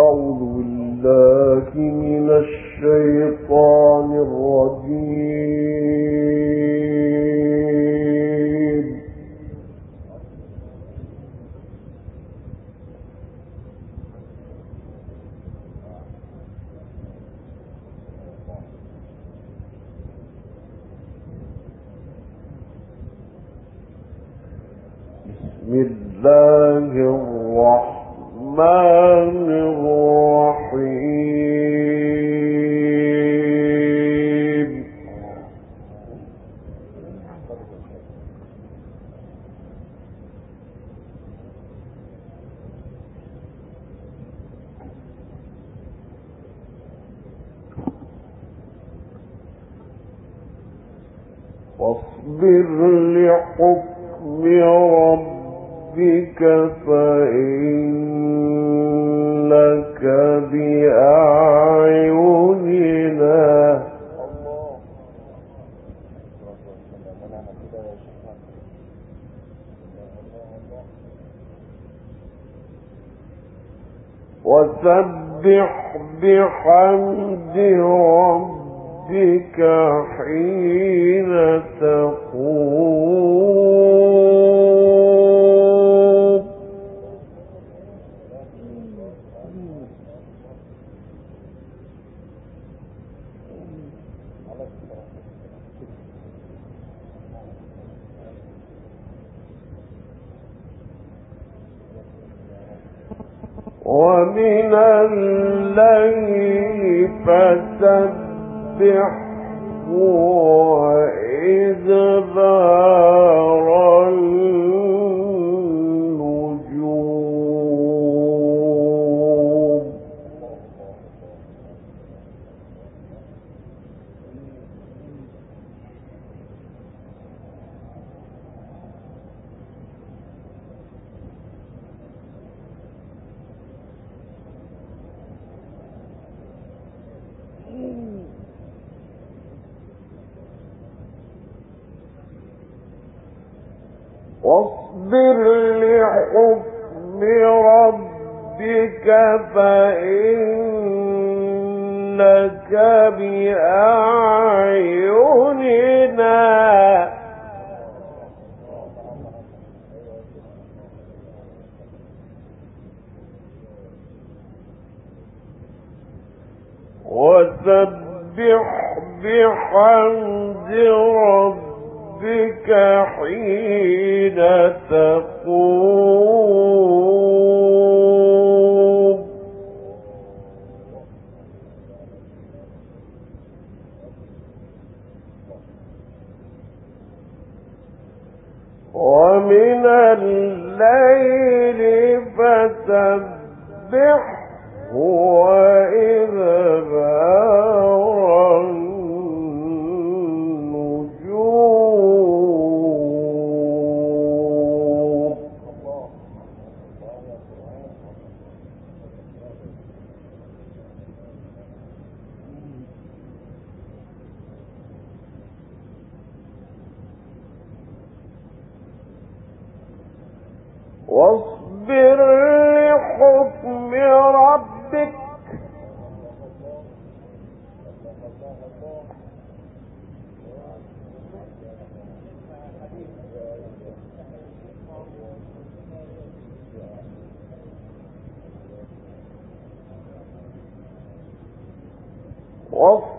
أعوذ بالله من الشيطان الرجيم. وسبح بحمد ربك حين تقوم. ومن الليل فسبح وإذبار الليل واصبر لحكم ربك فإنك بأعيننا وسبح بحمد ربك حين تقوم. ومن الليل واصبر لحكم ربك خوف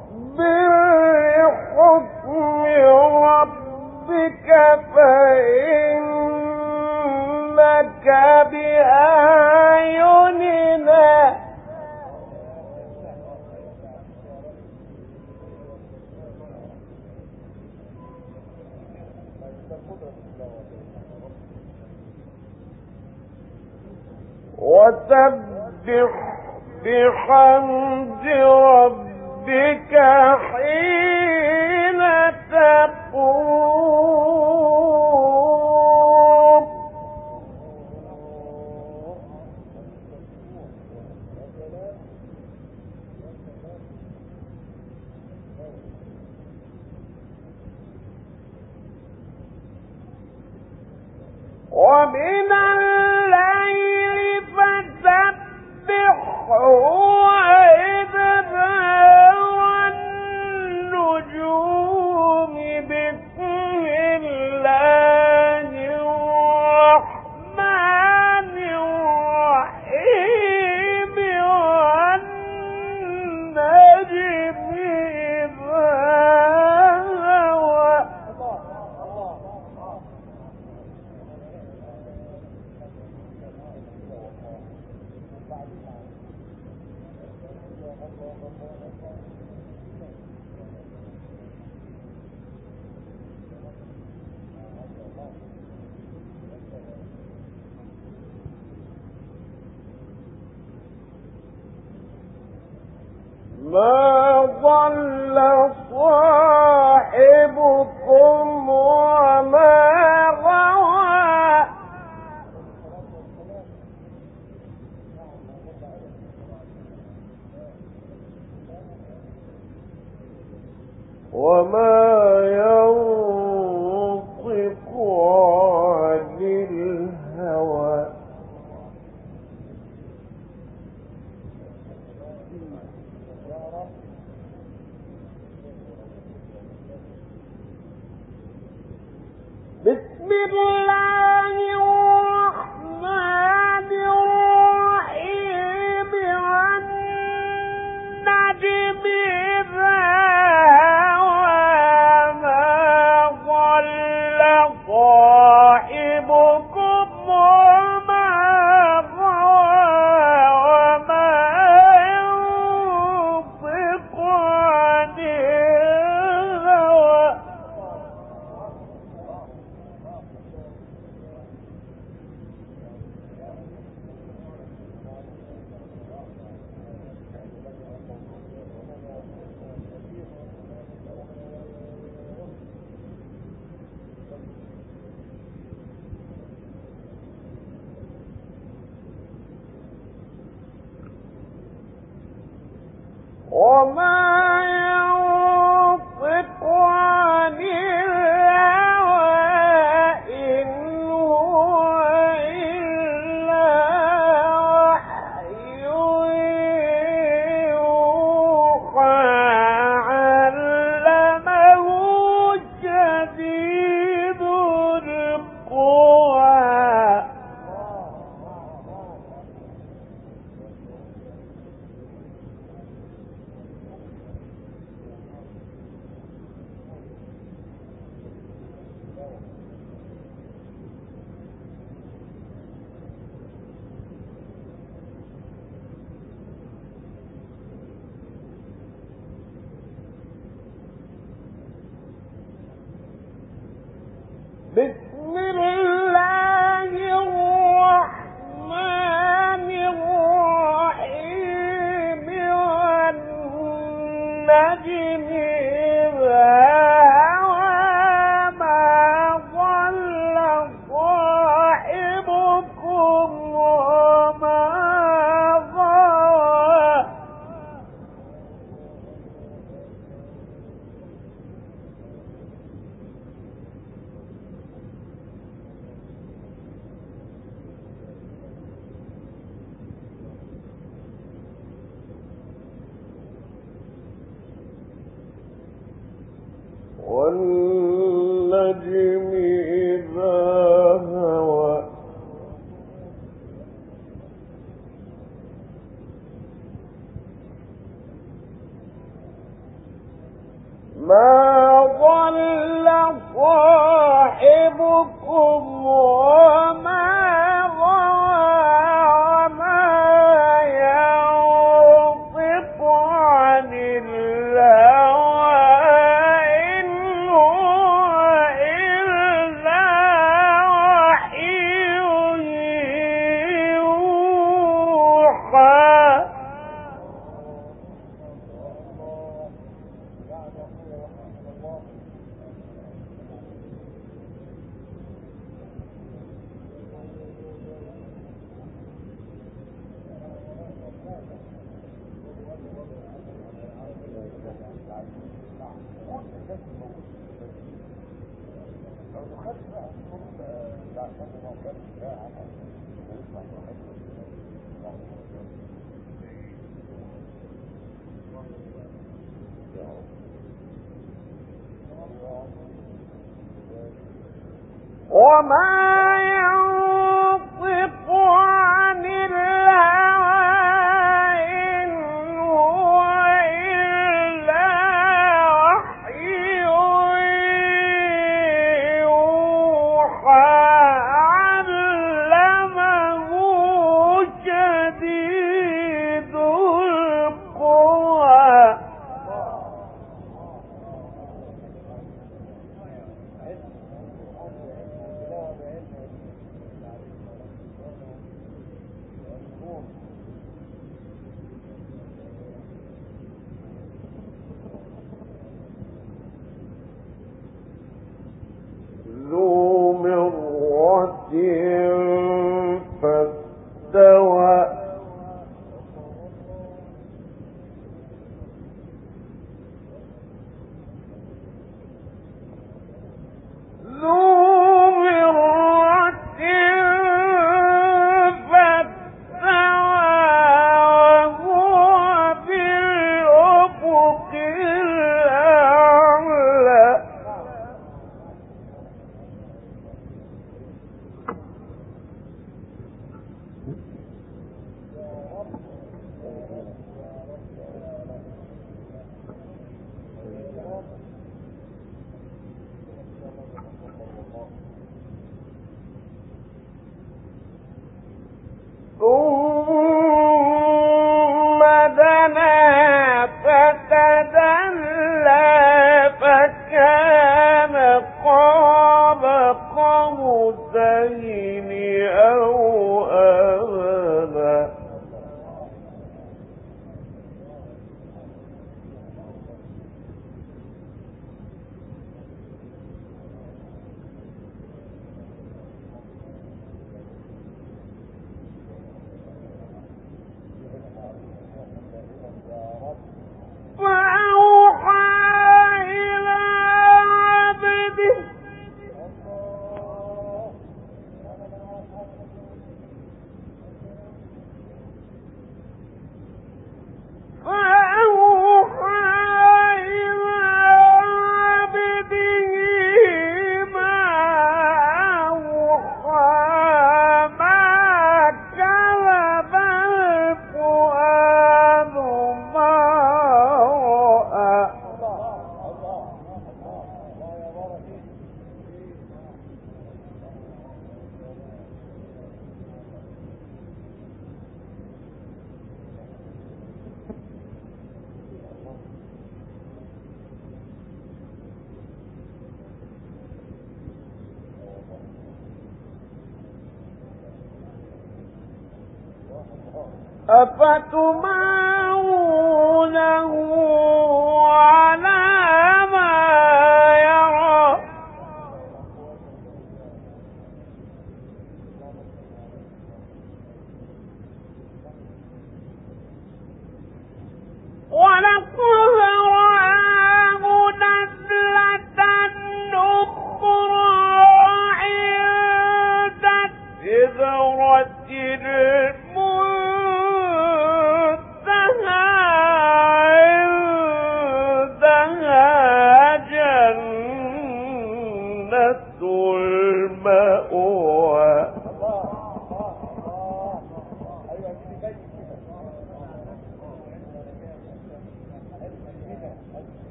أفتمارونه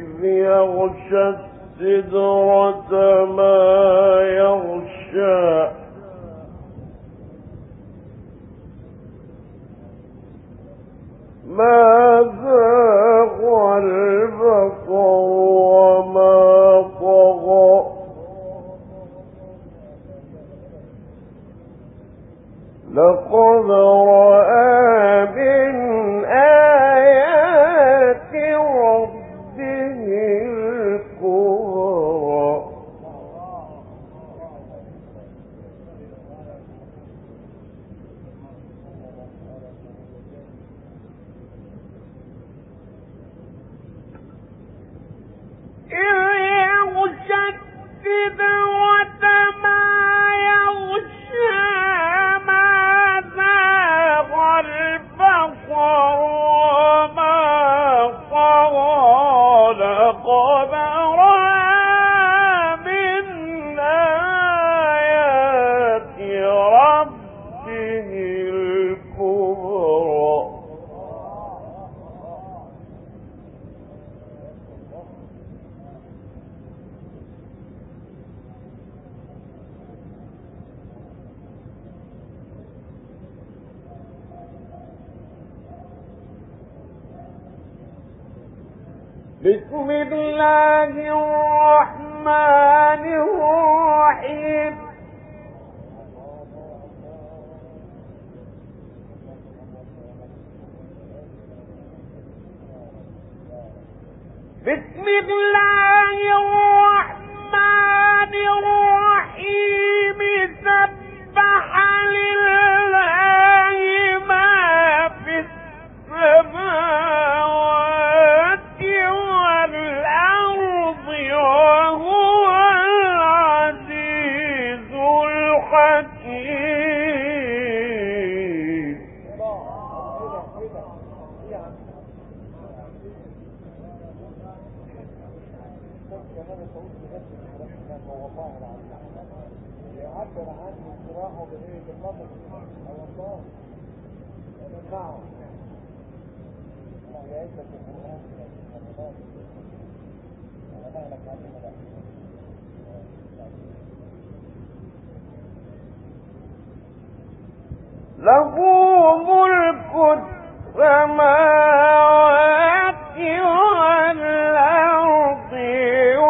إذ يغشى السدرة ما يغشى. يعبر عن اقتراحه بايه بالنظر او الله نعم الله يعزك القران على مهلك علينا بقى له ملك السماوات والأرض.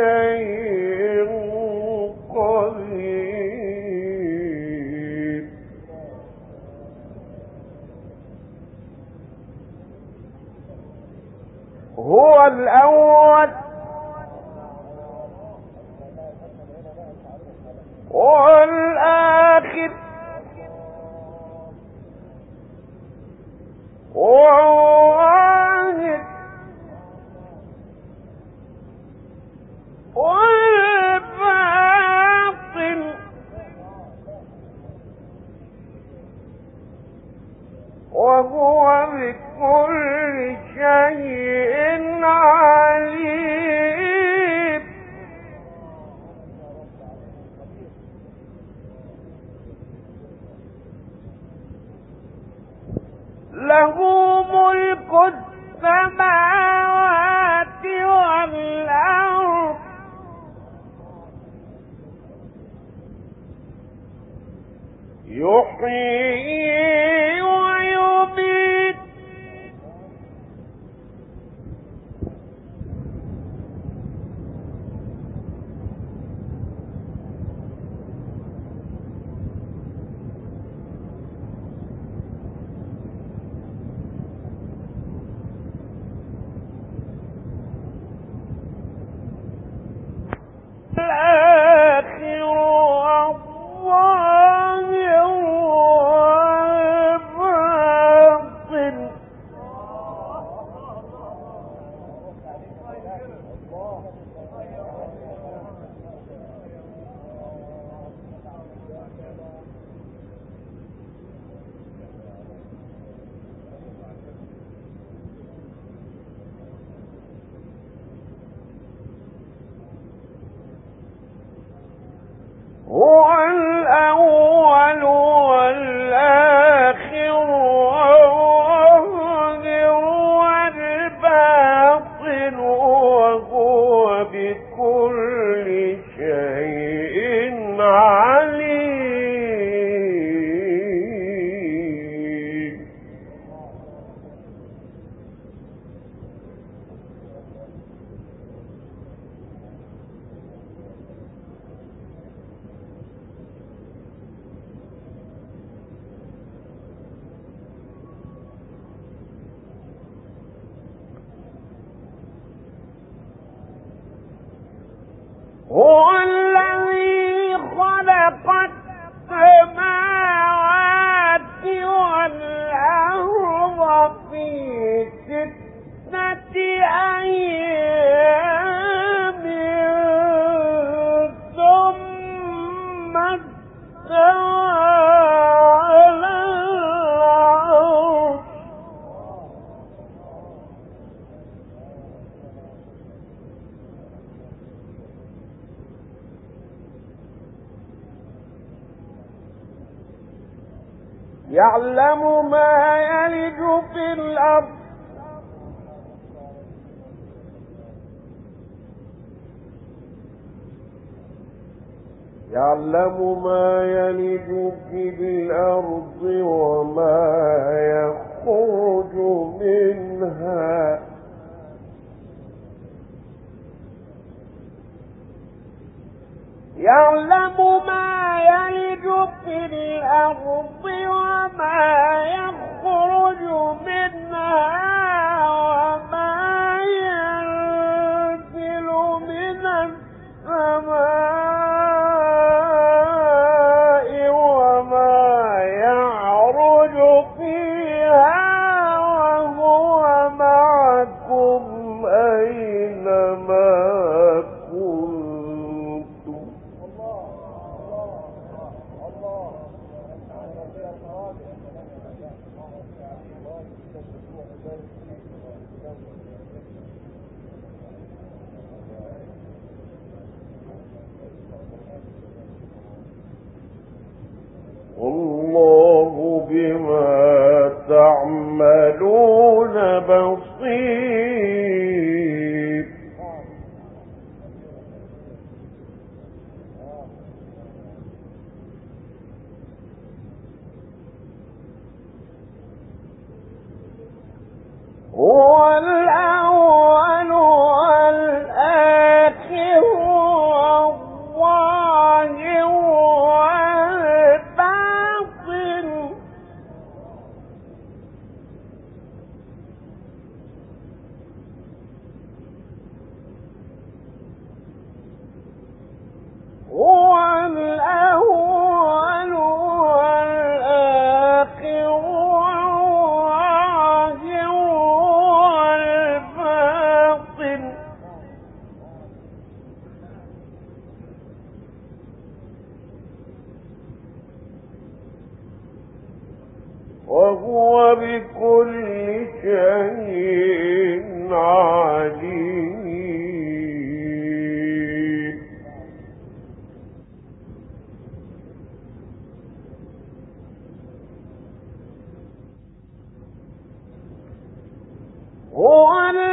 شيء يعلم ما يلج في الأرض وما يخرج منها. يعلم ما يلج في الأرض وما يخرج منها وما يخرج وہ آنے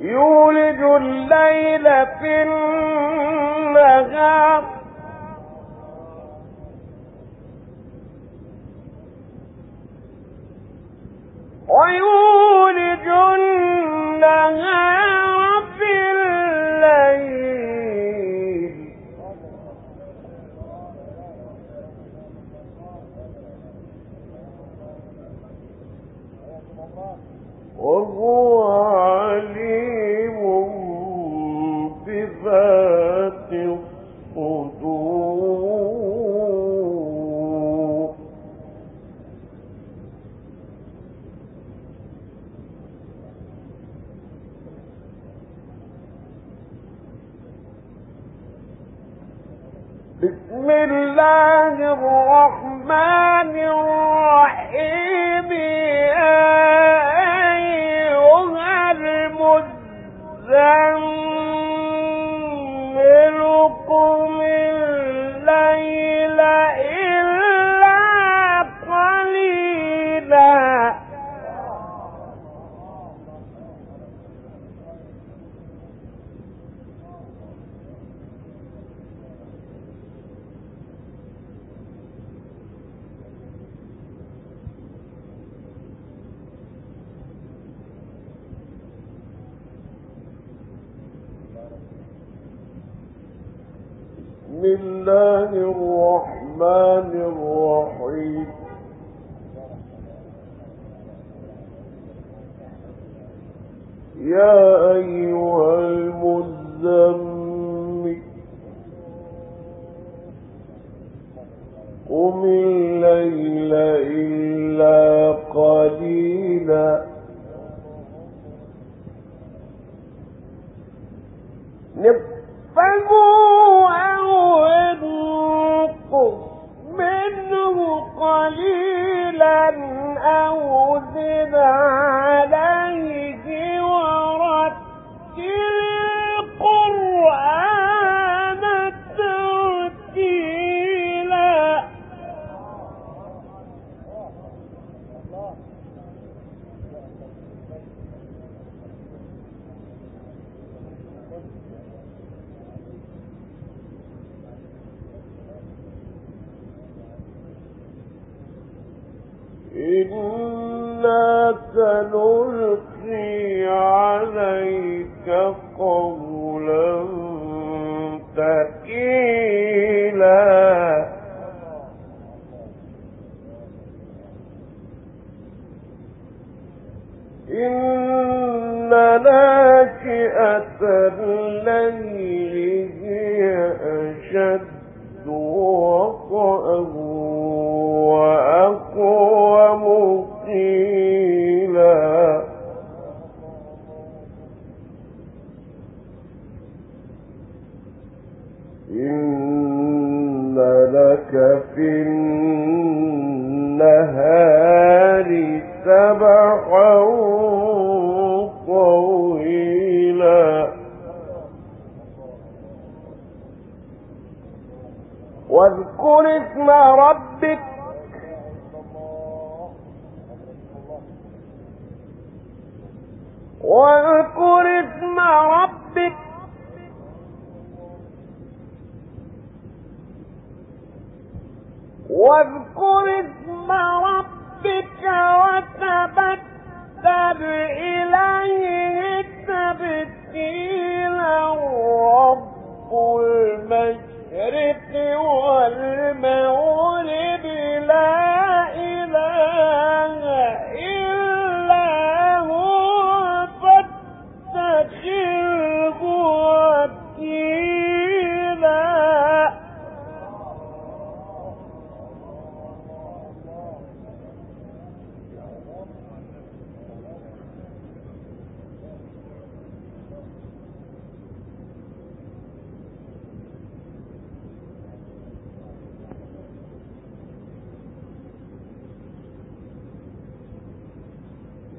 يولج الليل في النهار.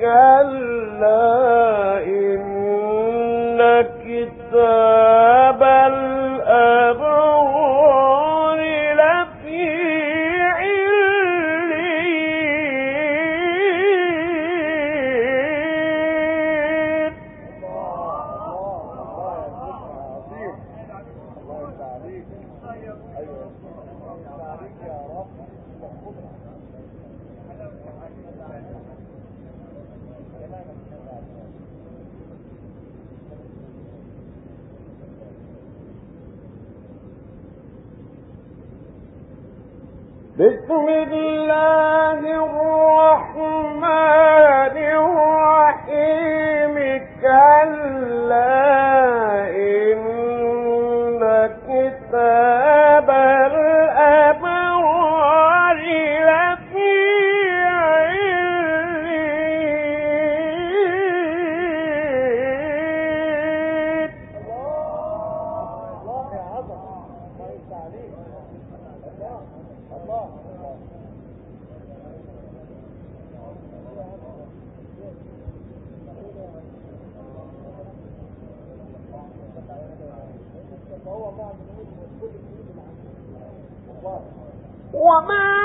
كلا. وما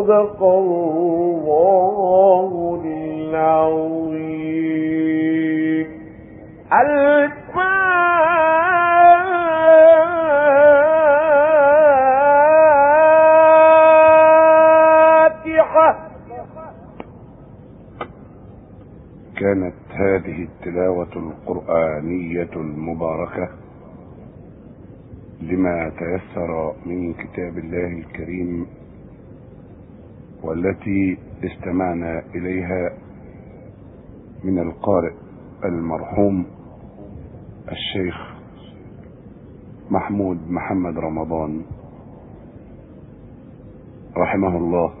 صدق الله العظيم الفاتحة. كانت هذه التلاوة القرآنية المباركة لما تيسر من كتاب الله الكريم والتي استمعنا إليها من القارئ المرحوم الشيخ محمود محمد رمضان. رحمه الله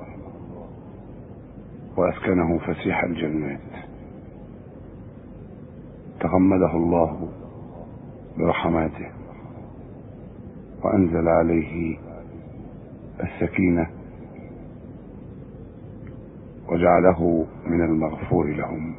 وأسكنه فسيح الجنات. تغمده الله برحماته وأنزل عليه السكينة وجعله من المغفور لهم.